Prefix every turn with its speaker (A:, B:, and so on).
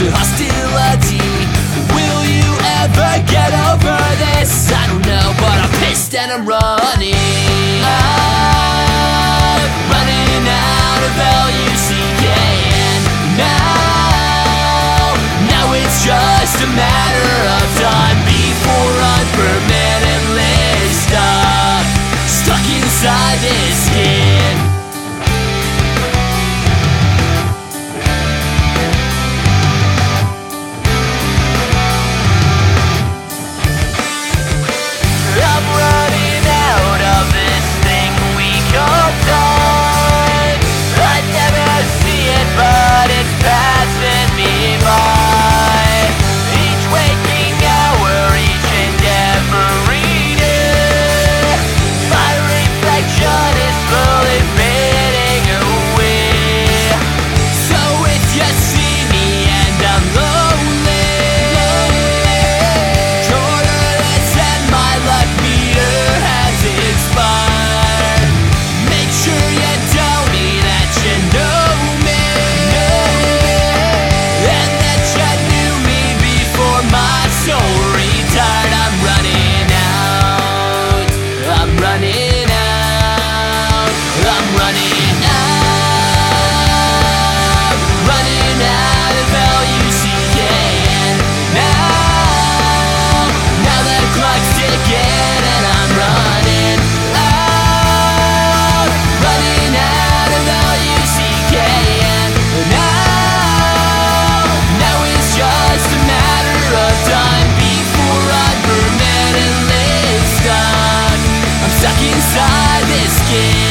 A: to hostility Will you ever get over this? I don't know, but I'm pissed and I'm wrong Yeah.